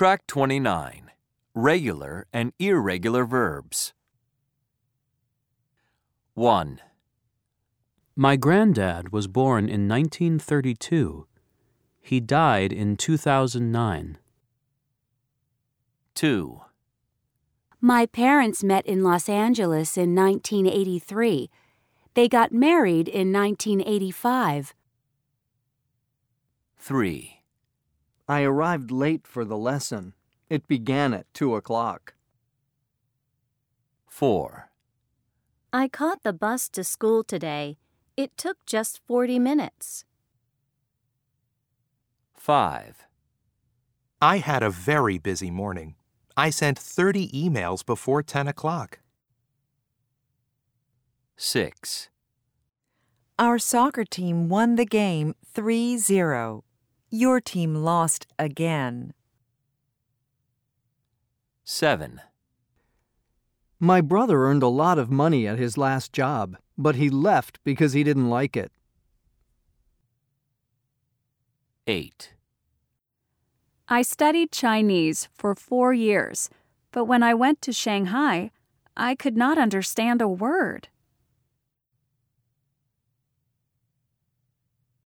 Track 29 Regular and Irregular Verbs. 1, My granddad was born in 1932. He died in 2009. 2, My parents met in Los Angeles in 1983. They got married in 1985. 3, I arrived late for the lesson. It began at two o'clock. 4, I caught the bus to school today. It took just 40 minutes. 5, I had a very busy morning. I sent 30 emails before 10 o'clock. 6, Our soccer team won the game 3 0. Your team lost again. 7, My brother earned a lot of money at his last job, but he left because he didn't like it. 8, I studied Chinese for four years, but when I went to Shanghai, I could not understand a word.